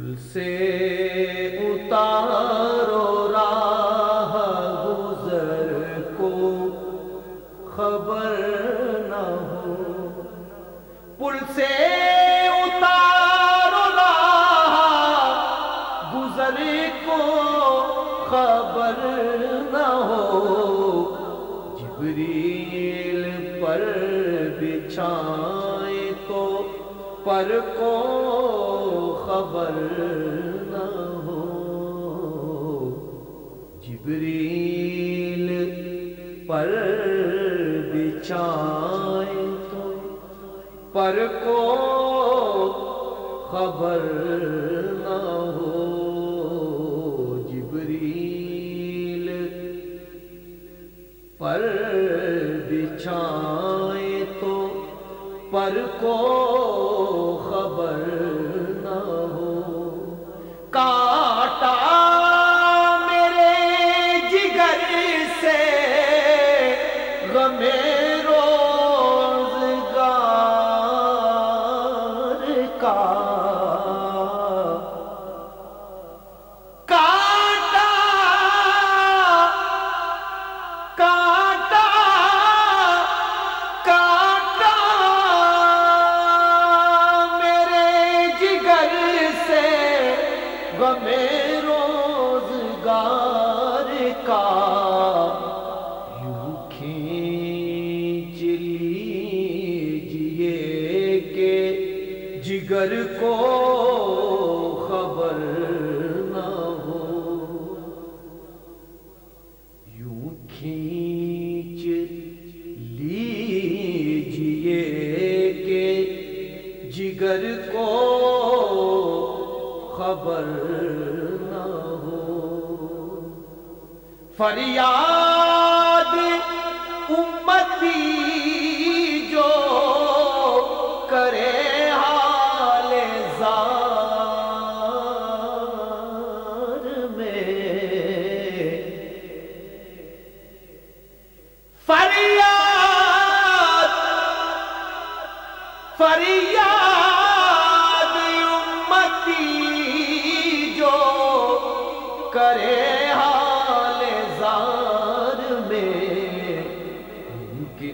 پل سے اتارو راہ گزر کو خبر نہ ہو۔ پل سے اتارو راہ گزر کو خبر نہ ہو۔ جبریل پر بچھائے تو پر کو خبر نہ ہو۔ جبریل پر بچھائے تو پر کو خبر نہ ہو۔ جبریل پر بچھائے تو پر کو خبر غم روزگار کا۔ یوں کھینچ لیجیے کہ جگر کو فریاد امتی جو کرے حال زار میں۔ فریاد فریاد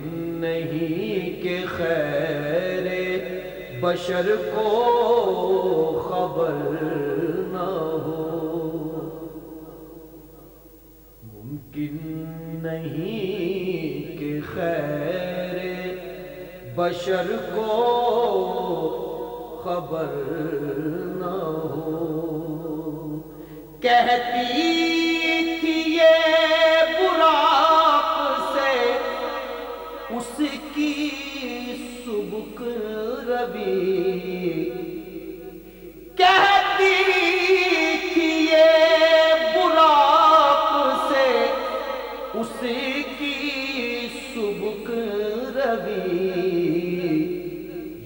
نہیں کہ خیر بشر کو خبر نہ ہو۔ ممکن نہیں کہ خیر بشر کو خبر نہ ہو۔ کہتی روی سے اس کی سبک روی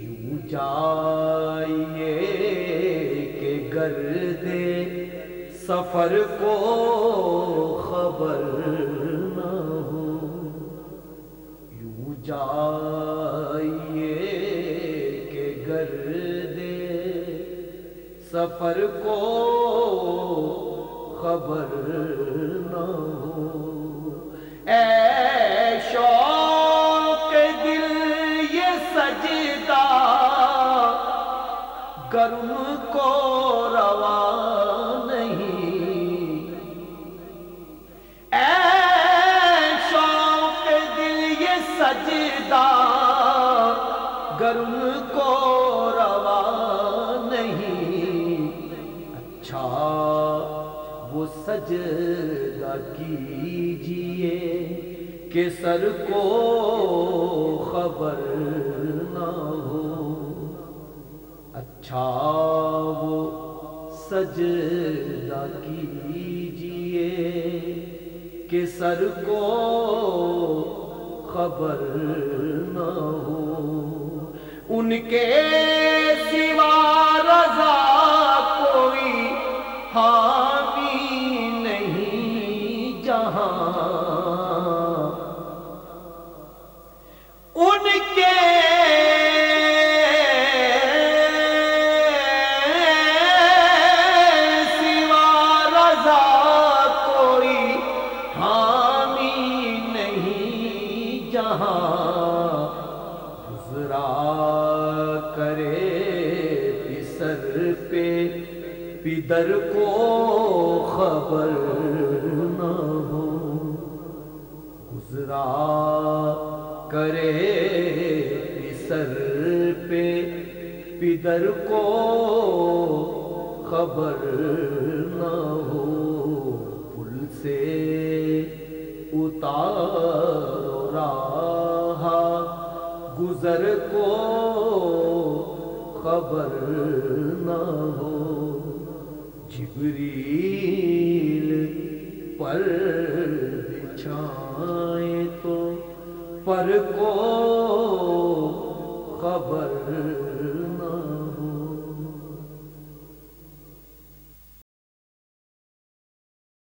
یوں جائیے کہ گرد سفر کو خبر نہ ہو، یوں جائیے سفر کو خبر نہ ہو۔ اے شوق دل یہ سجدہ، گرم کو روا نہیں۔ اے شوق دل یہ سجدہ، گرم کو سجدہ کیجیے کہ سر کو خبر نہ ہو۔ اچھا وہ سجدہ کیجیے کہ سر کو خبر نہ ہو۔ ان کے سوا رضا جہاں کرے پسر پہ، پدر کو خبر نہ ہو۔ گزرا کرے پسر پہ، پدر کو خبر نہ ہو۔ پل سے اتار گزر کو خبر نہ ہو جبریل پر بچھائے تو پر کو خبر